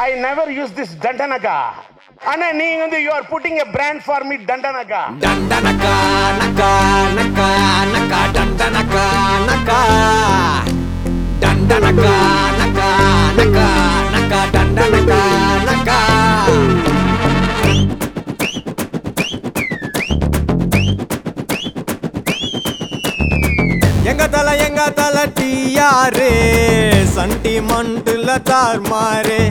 I never use this தண்டனகா ஆனா நீங்க வந்து you are putting a brand for me தண்டனகா தண்டனகா நகா நகா நகா தண்டனகா நகா தண்டனகா நகா நகா நகா தண்டனகா நகா எங்க தலை எங்க தலை டிஆரே சண்டிமெண்ட்ல தார் மாறே.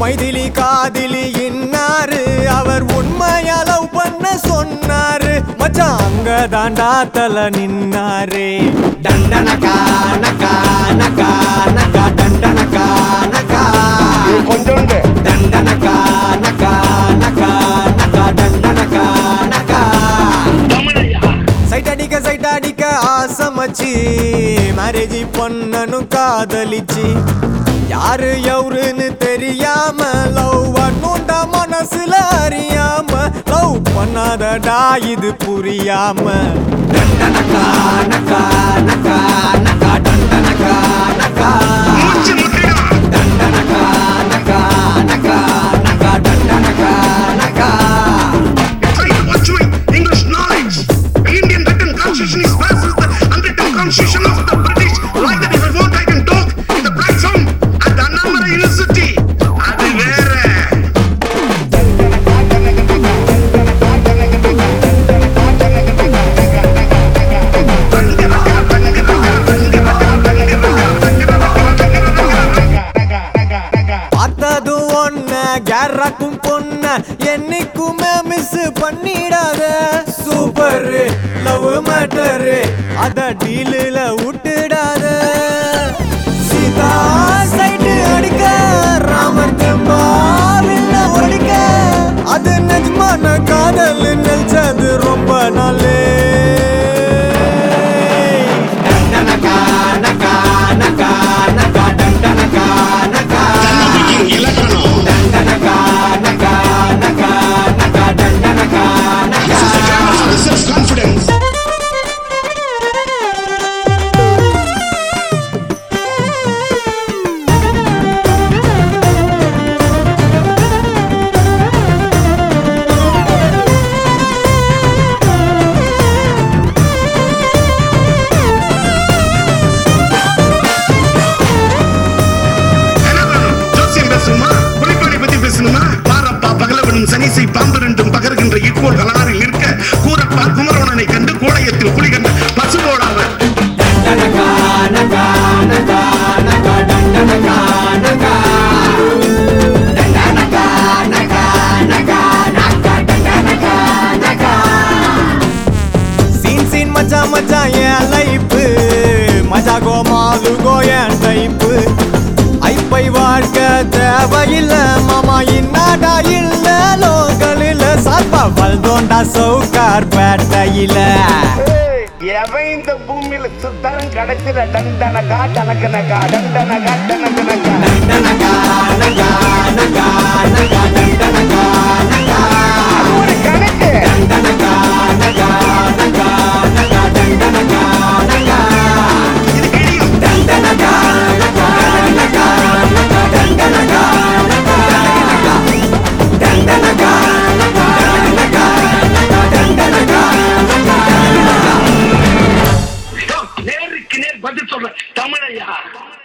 மைதிலி காதிலி இன்னாரு. அவர் உண்மையா லவ் பண்ண சொன்னாரு. மச்சான் அங்க தாண்டா தல நின்னாரு. டண்டனகா நகா நகா நகா டண்டனகா நகா இது கொஞ்சோண்டு டண்டனகா நகா நகா நகா டண்டனகா நகா சைட் அடிக்க சைட் அடிக்க ஆசமச்சு மேரேஜ் பண்ணனும் காதலிச்சு. யாரு எவருன்னு தெரியாம லவ் பண்ணுண்ட மனசுல அறியாம லவ் பண்ணாதடா இது புரியாம. டண்டனகா நகா நகா நகா டண்டனகா நகா டண்டனகா நகா பொண்ண ஒன்ன கேரக்கும் பொண்ண என்னைக்குமே மிஸ் பண்ணிடாத. சூப்பர் லவ் மேட்டரு அத டீலு பேசணுமா குறைபாடி பத்தி பேசணுமா? பாரப்பா பகலவனும் சனிசை பாம்பு ரெண்டும் பகர்கின்ற இக்கோல் கலாரில் நிற்க கூரப்பா குமரவனனை கண்டு கோடையத்தில் குளிகண்ட பசுபோடாவர் டண்டனகா நகா நகா சீன் என் லைப்பு மஜா கோமாலு கோ என் டைப்பு? ஐப்பை வாழ்க்கை தேவையில்ல. மாமா இன்னாடா இல்ல. லோக்கலில் சாப்பா வல்தோண்டா சவுக்கார் பேட்டையில. எவன் இந்த பூமியில சுத்தரம் கிடைச்சிட டண்டனகா டனக்கனகா டண்டனகா டனக்கனகா நகா நகா நகா நகா 哎呀。